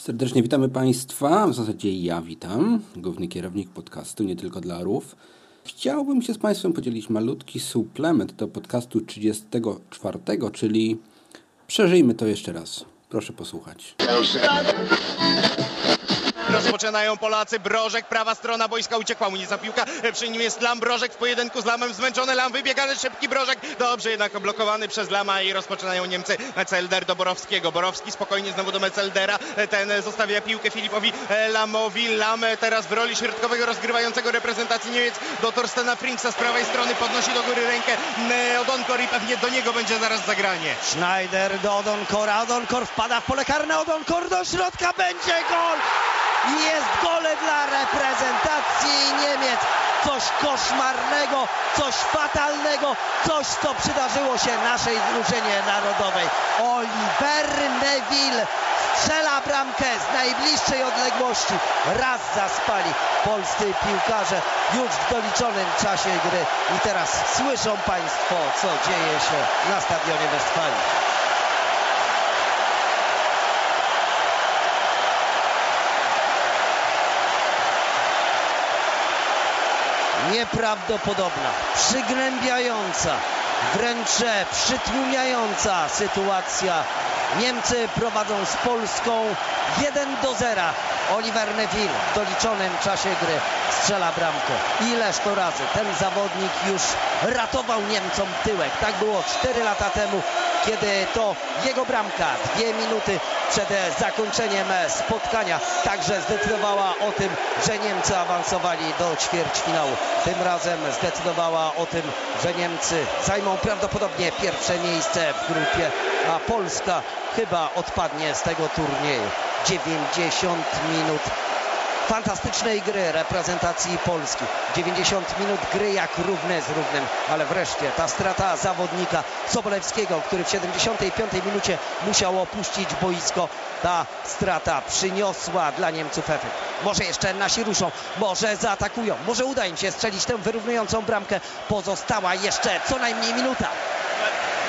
Serdecznie witamy Państwa. W zasadzie ja witam, główny kierownik podcastu Nie Tylko dla Orłów. Chciałbym się z Państwem podzielić malutki suplement do podcastu 34, czyli Przeżyjmy to jeszcze raz. Proszę posłuchać. Rozpoczynają Polacy. Brożek, prawa strona boiska uciekła mu nie za piłka. Przy nim jest Lam. Brożek w pojedynku z Lamem. Zmęczony Lam, wybiegany szybki Brożek. Dobrze jednak blokowany przez Lama i rozpoczynają Niemcy. Metzelder do Borowskiego. Borowski spokojnie znowu do Metzeldera. Ten zostawia piłkę Filipowi Lamowi. Lam teraz w roli środkowego rozgrywającego reprezentacji Niemiec do Torstena Frinksa z prawej strony. Podnosi do góry rękę Odonkor i pewnie do niego będzie zaraz zagranie. Schneider do Odonkora. Odonkor wpada w pole karne. Odonkor do środka. Będzie gol! Jest gole dla reprezentacji Niemiec. Coś koszmarnego, coś fatalnego, coś co przydarzyło się naszej drużynie narodowej. Oliver Neville strzela bramkę z najbliższej odległości. Raz zaspali polscy piłkarze już w doliczonym czasie gry. I teraz słyszą Państwo, co dzieje się na stadionie Westfalii. Nieprawdopodobna, przygnębiająca, wręcz przytłumiająca sytuacja. Niemcy prowadzą z Polską 1 do 0. Oliver Neville w doliczonym czasie gry strzela bramkę. Ileż to razy ten zawodnik już ratował Niemcom tyłek. Tak było 4 lata temu, kiedy to jego bramka dwie minuty przed zakończeniem spotkania także zdecydowała o tym, że Niemcy awansowali do ćwierćfinału. Tym razem zdecydowała o tym, że Niemcy zajmą prawdopodobnie pierwsze miejsce w grupie, a Polska chyba odpadnie z tego turnieju. 90 minut fantastycznej gry reprezentacji Polski. 90 minut gry jak równe z równym, ale wreszcie ta strata zawodnika Sobolewskiego, który w 75 minucie musiał opuścić boisko. Ta strata przyniosła dla Niemców efekt. Może jeszcze nasi ruszą, może zaatakują, może uda im się strzelić tę wyrównującą bramkę. Pozostała jeszcze co najmniej minuta.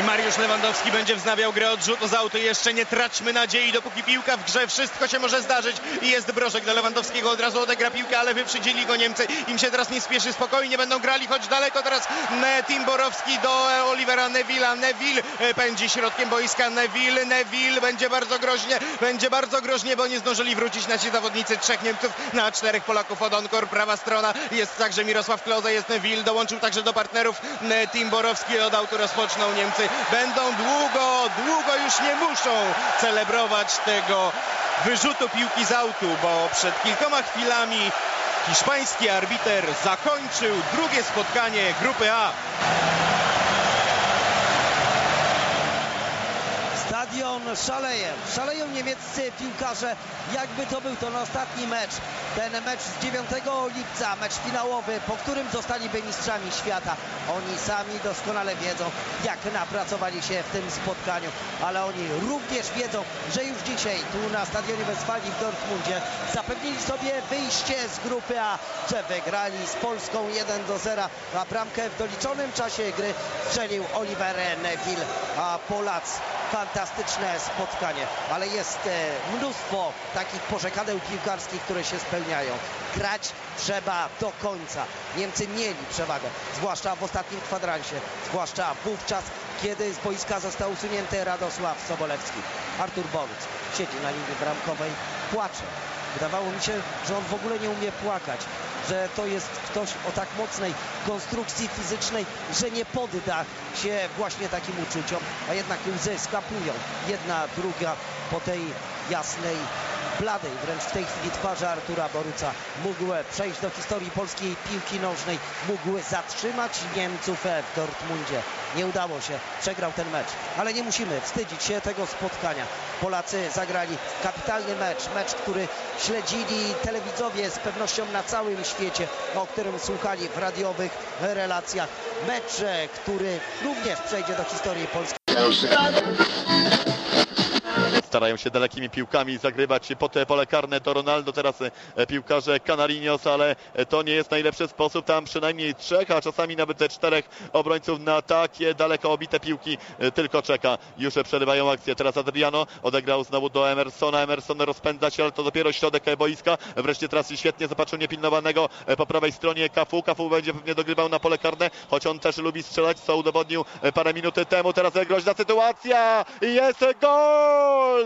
I Mariusz Lewandowski będzie wznawiał grę od rzutu z autu. Jeszcze nie traćmy nadziei, dopóki piłka w grze. Wszystko się może zdarzyć. I jest Brożek do Lewandowskiego. Od razu odegra piłkę, ale wyprzedzili go Niemcy. Im się teraz nie spieszy. Spokojnie będą grali, choć daleko teraz Tim Borowski do Olivera Neville'a. Neville e, pędzi środkiem boiska. Neville, Neville będzie bardzo groźnie. Będzie bardzo groźnie, bo nie zdążyli wrócić nasi zawodnicy. Trzech Niemców na czterech Polaków. Odonkor, prawa strona. Jest także Mirosław Kloza, jest Neville. Dołączył także do partnerów Tim Borowski. Od autu rozpoczną Niemcy będą długo, długo już nie muszą celebrować tego wyrzutu piłki z autu, bo przed kilkoma chwilami hiszpański arbiter zakończył drugie spotkanie grupy A. stadion szaleje. Szaleją niemieccy piłkarze, jakby to był ten ostatni mecz. Ten mecz z 9 lipca, mecz finałowy, po którym zostaliby mistrzami świata. Oni sami doskonale wiedzą, jak napracowali się w tym spotkaniu, ale oni również wiedzą, że już dzisiaj tu na stadionie Westfalii w Dortmundzie zapewnili sobie wyjście z grupy A, że wygrali z Polską 1 do 0, a bramkę w doliczonym czasie gry strzelił Oliver Neville, a Polacy fantastyczne spotkanie, ale jest e, mnóstwo takich pożekadeł piłkarskich, które się spełniają. Grać trzeba do końca. Niemcy mieli przewagę, zwłaszcza w ostatnim kwadransie, zwłaszcza wówczas, kiedy z boiska został usunięty Radosław Sobolewski. Artur Boruc siedzi na linii bramkowej, płacze. Wydawało mi się, że on w ogóle nie umie płakać, że to jest ktoś o tak mocnej konstrukcji fizycznej, że nie podda się właśnie takim uczuciom, a jednak łzy skapują. Jedna, druga po tej jasnej bladej wręcz w tej chwili twarzy Artura Boruca mógł przejść do historii polskiej piłki nożnej, mógł zatrzymać Niemców w Dortmundzie. Nie udało się, przegrał ten mecz, ale nie musimy wstydzić się tego spotkania. Polacy zagrali kapitalny mecz, mecz, który śledzili telewidzowie z pewnością na całym świecie, o którym słuchali w radiowych relacjach. Mecz, który również przejdzie do historii polskiej. Starają się dalekimi piłkami zagrywać pod pole karne to Ronaldo, teraz piłkarze Canarinos, ale to nie jest najlepszy sposób. Tam przynajmniej trzech, a czasami nawet czterech obrońców na takie daleko obite piłki tylko czeka. Już przerywają akcję. Teraz Adriano odegrał znowu do Emersona. Emerson rozpędza się, ale to dopiero środek boiska. Wreszcie teraz świetnie zobaczył niepilnowanego po prawej stronie Kafu. Kafu będzie pewnie dogrywał na pole karne, choć on też lubi strzelać, co udowodnił parę minut temu. Teraz groźna sytuacja jest gol!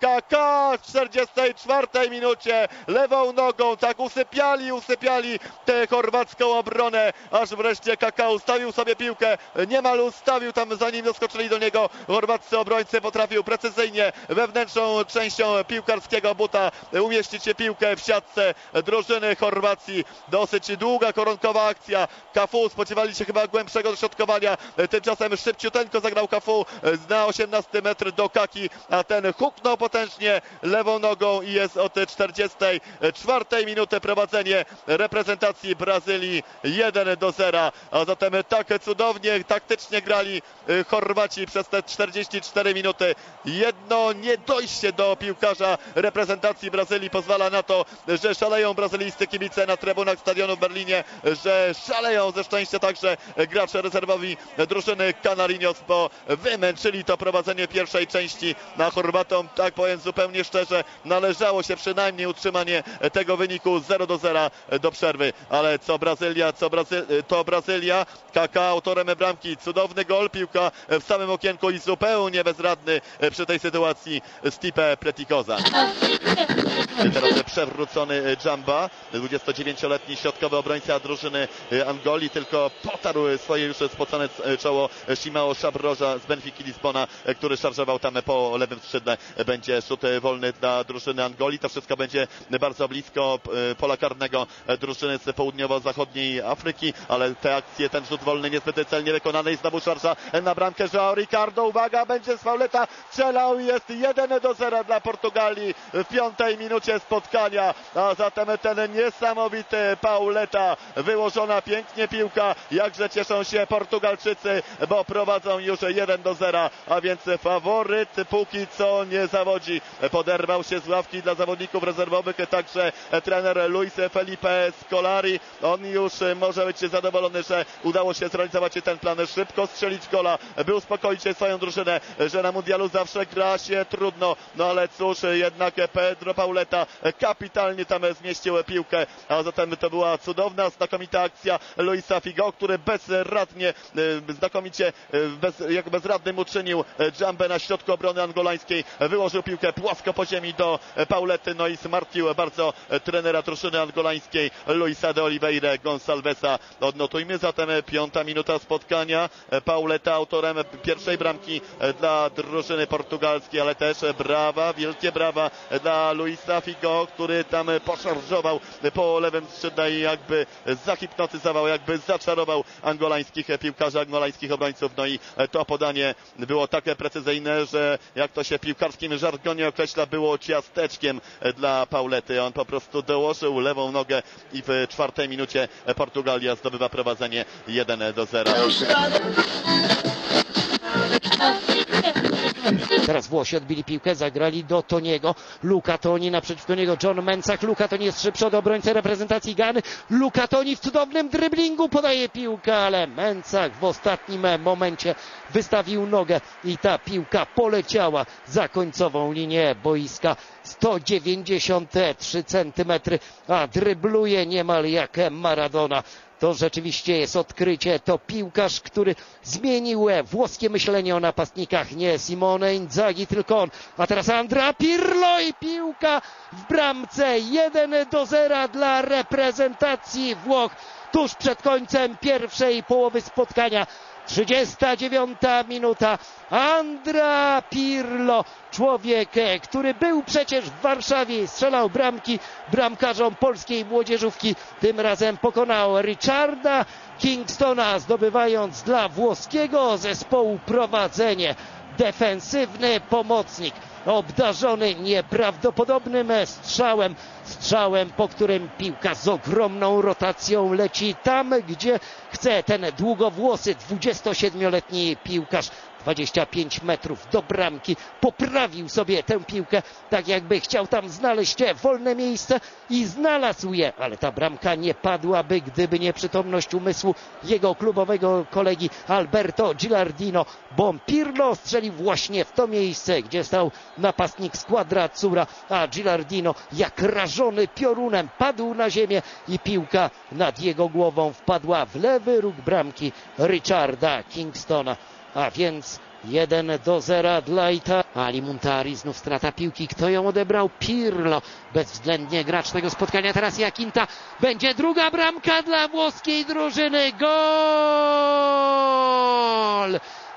Kaka w 44 minucie lewą nogą, tak usypiali, usypiali tę chorwacką obronę, aż wreszcie Kaka ustawił sobie piłkę, niemal ustawił tam zanim doskoczyli do niego chorwaccy obrońcy, potrafił precyzyjnie wewnętrzną częścią piłkarskiego buta umieścić piłkę w siatce drużyny Chorwacji. Dosyć długa, koronkowa akcja. Kafu spodziewali się chyba głębszego dośrodkowania, tymczasem szybciuteńko zagrał Kafu na 18 metr do Kaki, a ten huknął po potężnie lewą nogą i jest od 44 minuty prowadzenie reprezentacji Brazylii 1 do 0. A zatem tak cudownie, taktycznie grali y, Chorwaci przez te 44 minuty. Jedno niedojście do piłkarza reprezentacji Brazylii pozwala na to, że szaleją brazylijscy kibice na trybunach stadionu w Berlinie, że szaleją ze szczęścia także gracze rezerwowi drużyny Canarinos, bo wymęczyli to prowadzenie pierwszej części na Chorwatom. Tak powiem zupełnie szczerze, należało się przynajmniej utrzymanie tego wyniku 0 do 0 do przerwy. Ale co Brazylia, co Brazy to Brazylia. Kaka autorem bramki. Cudowny gol, piłka w samym okienku i zupełnie bezradny przy tej sytuacji Stipe Pretikoza. Teraz przewrócony Jamba, 29-letni środkowy obrońca drużyny Angolii, tylko potarł swoje już spocone czoło Shimao Szabroża z Benfiki Lisbona, który szarżował tam po lewym skrzydle. Będzie rzut wolny dla drużyny Angolii. To wszystko będzie bardzo blisko pola karnego drużyny z południowo-zachodniej Afryki, ale te akcje, ten rzut wolny niezbyt celnie wykonany i znowu szarża na bramkę Joao Ricardo. Uwaga, będzie z fauleta strzelał jest 1 do 0 dla Portugalii w piątej minucie spotkania, a zatem ten niesamowity Pauleta, wyłożona pięknie piłka, jakże cieszą się Portugalczycy, bo prowadzą już 1 do 0, a więc faworyt póki co nie zawodzi. Poderwał się z ławki dla zawodników rezerwowych także trener Luis Felipe Scolari. On już może być zadowolony, że udało się zrealizować ten plan, szybko strzelić gola, by uspokoić swoją drużynę, że na mundialu zawsze gra się trudno, no ale cóż, jednak Pedro Pauleta kapitalnie tam zmieścił piłkę, a zatem to była cudowna, znakomita akcja Luisa Figo, który bezradnie, znakomicie, bez, jak bezradnym uczynił Jambę na środku obrony angolańskiej, wyłożył piłkę płasko po ziemi do Paulety, no i zmartwił bardzo trenera drużyny angolańskiej Luisa de Oliveira Gonçalvesa. Odnotujmy zatem piąta minuta spotkania. Pauleta autorem pierwszej bramki dla drużyny portugalskiej, ale też brawa, wielkie brawa dla Luisa Figo, który tam poszarżował po lewym skrzydle i jakby zahipnotyzował, jakby zaczarował angolańskich piłkarzy, angolańskich obrońców. No i to podanie było tak precyzyjne, że jak to się piłkarskim żargonie określa, było ciasteczkiem dla Paulety. On po prostu dołożył lewą nogę i w czwartej minucie Portugalia zdobywa prowadzenie 1 do 0. Teraz Włosi odbili piłkę, zagrali do Toniego. Luka Toni naprzeciwko niego John Mencak. Luka Toni jest szybszy od obrońcy reprezentacji Gany. Luka Toni w cudownym dryblingu podaje piłkę, ale Mencak w ostatnim momencie wystawił nogę i ta piłka poleciała za końcową linię boiska. 193 centymetry, a drybluje niemal jak Maradona. To rzeczywiście jest odkrycie. To piłkarz, który zmienił włoskie myślenie o napastnikach. Nie Simone Inzaghi, tylko on. A teraz Andra Pirlo i piłka w bramce. 1 do 0 dla reprezentacji Włoch. Tuż przed końcem pierwszej połowy spotkania. 39 minuta. Andra Pirlo, człowiek, który był przecież w Warszawie, strzelał bramki bramkarzom polskiej młodzieżówki. Tym razem pokonał Richarda Kingstona, zdobywając dla włoskiego zespołu prowadzenie. Defensywny pomocnik obdarzony nieprawdopodobnym strzałem, strzałem, po którym piłka z ogromną rotacją leci tam, gdzie chce ten długowłosy 27-letni piłkarz 25 metrów do bramki, poprawił sobie tę piłkę, tak jakby chciał tam znaleźć wolne miejsce i znalazł je, ale ta bramka nie padłaby, gdyby nie przytomność umysłu jego klubowego kolegi Alberto Gilardino, bo Pirlo strzelił właśnie w to miejsce, gdzie stał napastnik składra Cura, a Gilardino jak rażony piorunem padł na ziemię i piłka nad jego głową wpadła w lewy róg bramki Richarda Kingstona. A więc 1 do 0 dla Ita. Ali Muntari, znów strata piłki. Kto ją odebrał? Pirlo. Bezwzględnie gracz tego spotkania. Teraz Jakinta. Będzie druga bramka dla włoskiej drużyny. Gol!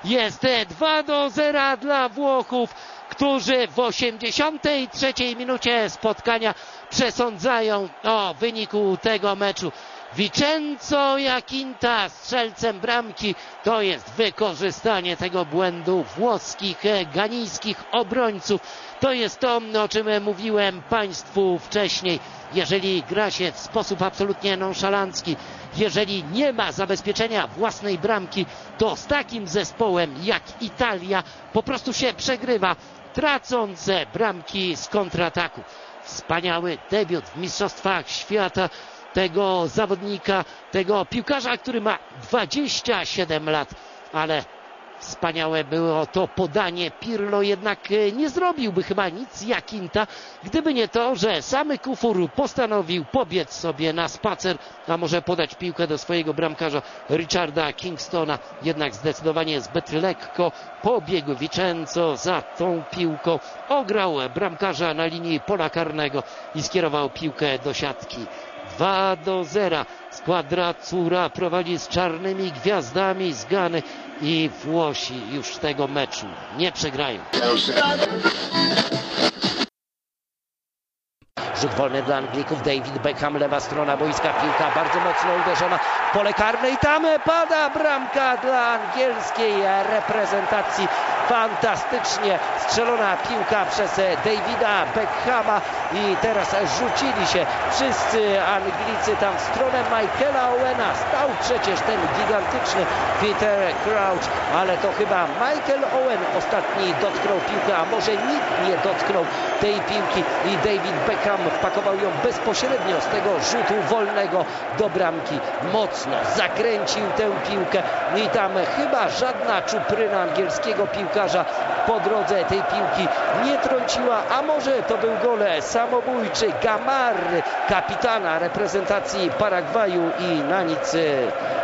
Jest 2 do 0 dla Włochów, którzy w 83 minucie spotkania przesądzają o wyniku tego meczu. Vincenzo Jakinta strzelcem bramki to jest wykorzystanie tego błędu włoskich, ganijskich obrońców. To jest to, o czym mówiłem Państwu wcześniej. Jeżeli gra się w sposób absolutnie nonszalancki, jeżeli nie ma zabezpieczenia własnej bramki, to z takim zespołem jak Italia po prostu się przegrywa, tracąc bramki z kontrataku. Wspaniały debiut w Mistrzostwach Świata tego zawodnika, tego piłkarza, który ma 27 lat, ale Wspaniałe było to podanie. Pirlo jednak e, nie zrobiłby chyba nic Jakinta, gdyby nie to, że samy Kufur postanowił pobiec sobie na spacer, a może podać piłkę do swojego bramkarza Richarda Kingstona. Jednak zdecydowanie zbyt lekko pobiegł Vicenzo za tą piłką. Ograł bramkarza na linii pola karnego i skierował piłkę do siatki. 2 do 0. Składra Cura prowadzi z czarnymi gwiazdami z Gany i Włosi już tego meczu nie przegrają. Rzut wolny dla Anglików. David Beckham, lewa strona boiska. Piłka bardzo mocno uderzona w pole karne i tam pada bramka dla angielskiej reprezentacji. Fantastycznie strzelona piłka przez Davida Beckhama i teraz rzucili się wszyscy Anglicy tam w stronę Michaela Owena. Stał przecież ten gigantyczny Peter Crouch, ale to chyba Michael Owen ostatni dotknął piłkę, a może nikt nie dotknął tej piłki i David Beckham wpakował ją bezpośrednio z tego rzutu wolnego do bramki. Mocno zakręcił tę piłkę i tam chyba żadna czupryna angielskiego piłkarza po drodze tej piłki nie trąciła, a może to był gole samobójczy Gamar, kapitana reprezentacji Paragwaju i na nic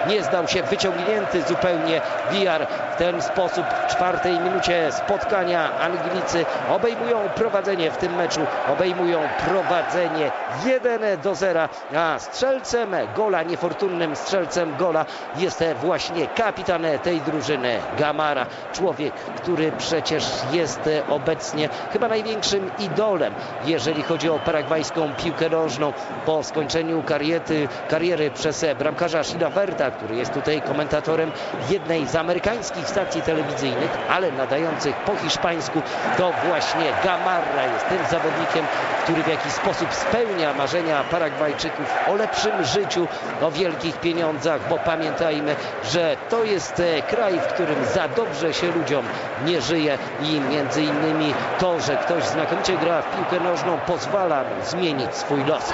nie zdał się wyciągnięty zupełnie Wiar. W ten sposób w czwartej minucie spotkania Anglicy obejmują prowadzenie w tym meczu, obejmują prowadzenie 1 do 0, a strzelcem gola, niefortunnym strzelcem gola jest właśnie kapitan tej drużyny Gamara. Człowiek, który przecież jest obecnie chyba największym idolem, jeżeli chodzi o paragwajską piłkę nożną po skończeniu kariery, kariery przez bramkarza Werta, który jest tutaj komentatorem jednej z amerykańskich stacji telewizyjnych, ale nadających po hiszpańsku, to właśnie Gamarra jest tym zawodnikiem, który w jakiś sposób spełnia marzenia Paragwajczyków o lepszym życiu, o wielkich pieniądzach, bo pamiętajmy, że to jest e, kraj, w którym za dobrze się ludziom nie żyje i między innymi to, że ktoś znakomicie gra w piłkę nożną pozwala zmienić swój los.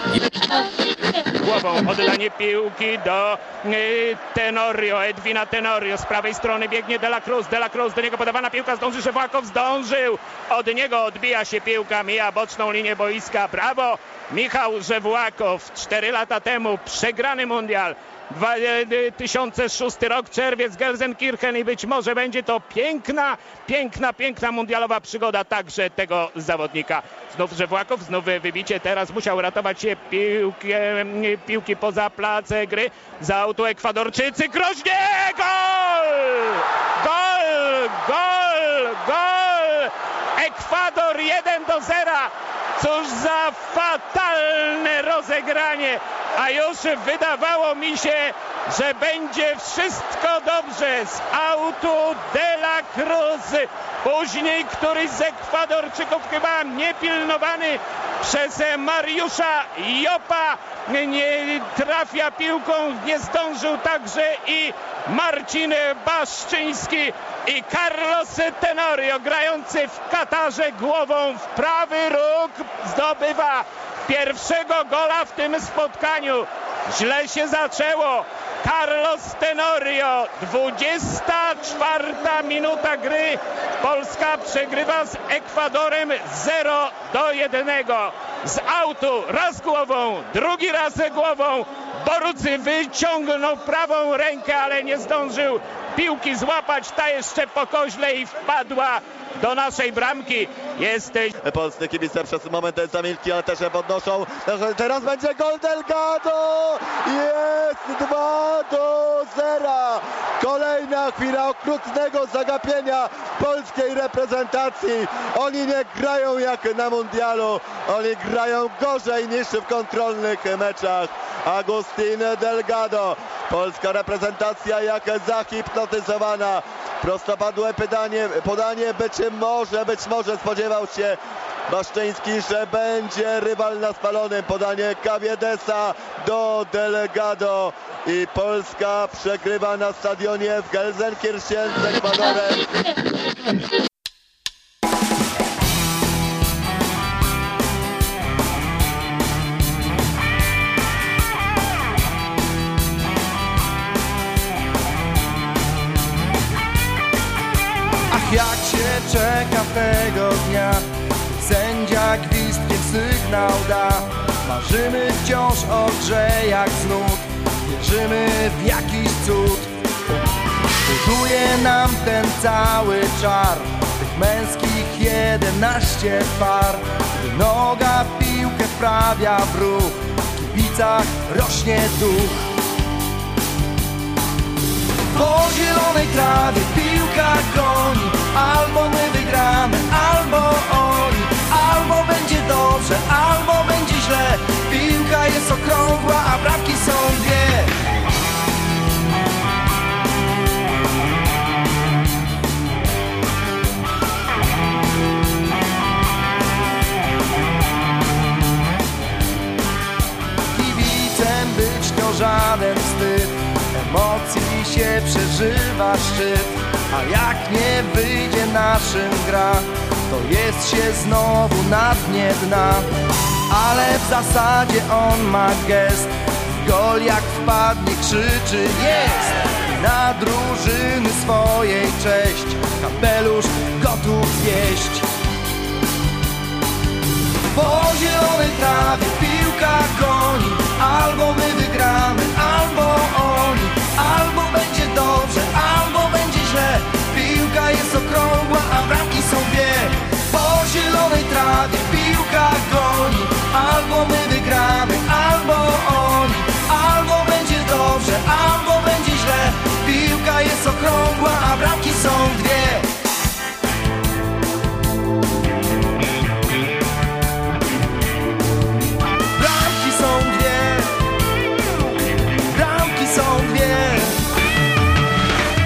Głową oddanie piłki do y, Tenorio, Edwina Tenorio. Z prawej strony biegnie De La Cruz. De La Cruz do niego podawana piłka. Zdąży Szewłakow, zdążył. Od niego odbija się piłka, mija boczną linię boiska. Brawo! Michał Żewłakow. Cztery lata temu przegrany mundial. 2006 rok, czerwiec, Gelsenkirchen i być może będzie to piękna, piękna, piękna mundialowa przygoda także tego zawodnika. Znów Żewłakow, znów wybicie, teraz musiał ratować się piłki, piłki poza place gry. Za auto Ekwadorczycy, groźnie, gol! Gol, gol, gol! Ekwador 1 do 0. Cóż za fatalne rozegranie, a już wydawało mi się, że będzie wszystko dobrze z autu de la Cruz. Później któryś z Ekwadorczyków chyba niepilnowany przez Mariusza Jopa nie trafia piłką, nie zdążył także i Marcin Baszczyński i Carlos Tenorio grający w Katarze głową w prawy róg zdobywa pierwszego gola w tym spotkaniu. Źle się zaczęło. Carlos Tenorio, 24 minuta gry. Polska przegrywa z Ekwadorem 0 do 1. Z autu raz głową, drugi raz głową. Borucy wyciągnął prawą rękę, ale nie zdążył piłki złapać. Ta jeszcze po koźle i wpadła do naszej bramki. Jesteś Polscy kibice przez moment zamilkli, ale też się podnoszą. Teraz będzie gol Delgado! Jest 2 do 0! Kolejna chwila okrutnego zagapienia polskiej reprezentacji. Oni nie grają jak na mundialu. Oni grają gorzej niż w kontrolnych meczach. Agustin Delgado. Polska reprezentacja jak zahipnotyzowana. Prostopadłe pytanie, podanie być może, być może spodziewał się Baszczyński, że będzie rywal na spalonym. Podanie Kawiedesa do Delegado i Polska przegrywa na stadionie w Gelsenkirchen z Ekwadorem. Sygnał da. Marzymy wciąż o grze jak znów Wierzymy w jakiś cud. Buduje nam ten cały czar. Tych męskich jedenaście par. Gdy noga piłkę wprawia w ruch W kibicach rośnie duch. Po zielonej trawie piłka goni. Albo my wygramy, albo oni Albo będzie dobrze, albo będzie źle. Piłka jest okrągła, a bramki są dwie. Kibicem być to żaden wstyd. Emocji się przeżywa szczyt. A jak nie wyjdzie naszym gra To jest się znowu na dnie dna Ale w zasadzie on ma gest. Gol jak wpadnie krzyczy jest! Na drużyny swojej cześć Kapelusz gotów wieść po zielonej trawie piłka goni. Albo my wygramy, albo oni. Albo będzie dobrze, albo będzie źle. Piłka jest okrągła, a bramki są dwie.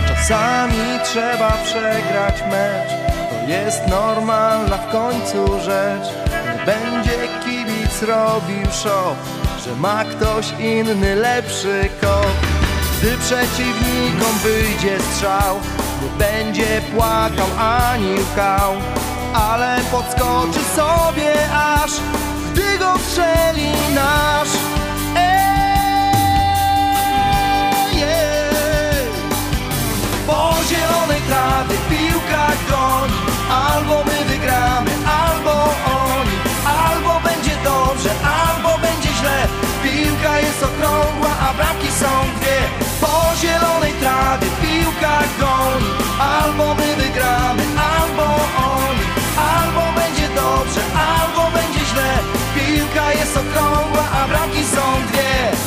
Czasami trzeba przegrać mecz jest normalna w końcu rzecz. Będzie kibic robił show Że ma ktoś inny lepszy kop Gdy przeciwnikom wyjdzie strzał Nie będzie płakał ani łkał. Ale podskoczy sobie aż Gdy go strzeli nasz. Po zielonej trawie piłka goni Albo my wygramy, albo oni. Albo będzie dobrze, albo będzie źle. Piłka jest okrągła, a bramki są dwie. Po zielonej trawie piłka goni. Albo my wygramy, albo oni. Albo będzie dobrze, albo będzie źle. Piłka jest okrągła, a bramki są dwie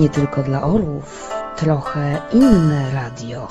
Nie tylko dla orłów, trochę inne radio.